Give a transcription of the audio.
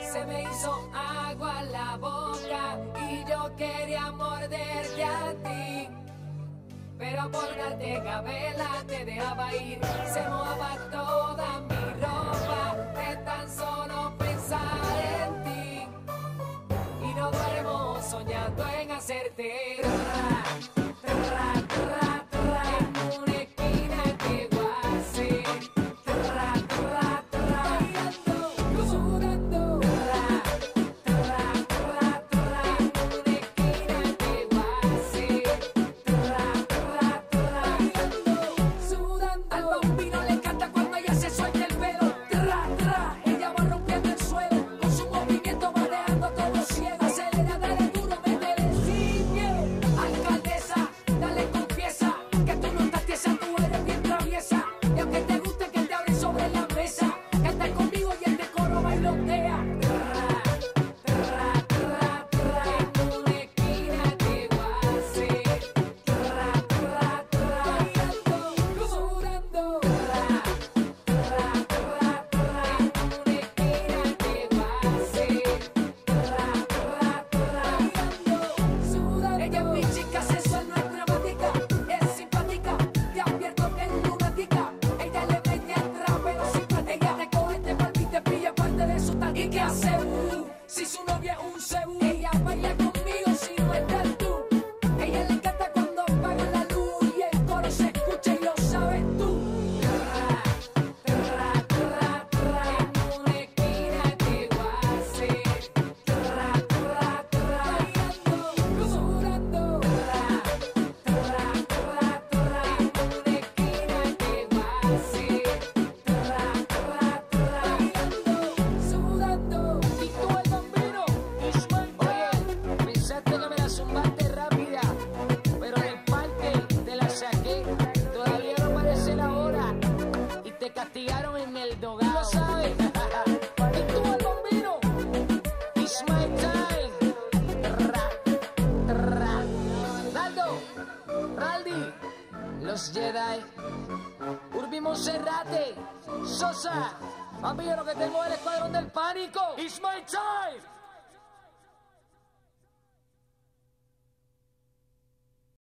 Se me hizo agua la boca y yo quería morderte a ti. Pero apórtate, Gabela, te dejaba ir. Se mojaba toda mi ropa de tan solo pensar en ti. Y no duermo soñando en hacerte. ella es mi chica sensual no es dramática es simpática te advierto que es numática ella le mete al trapo si ella te coje te palpite te pilla parte de su tanga y qué hacer el dogado. Lo sabes. Estuvo convino. It's my time. Ra, Raldi, los Jedi. Urbi Monserrate, Sosa. Papi, lo que tengo es el escuadrón del pánico. It's my time.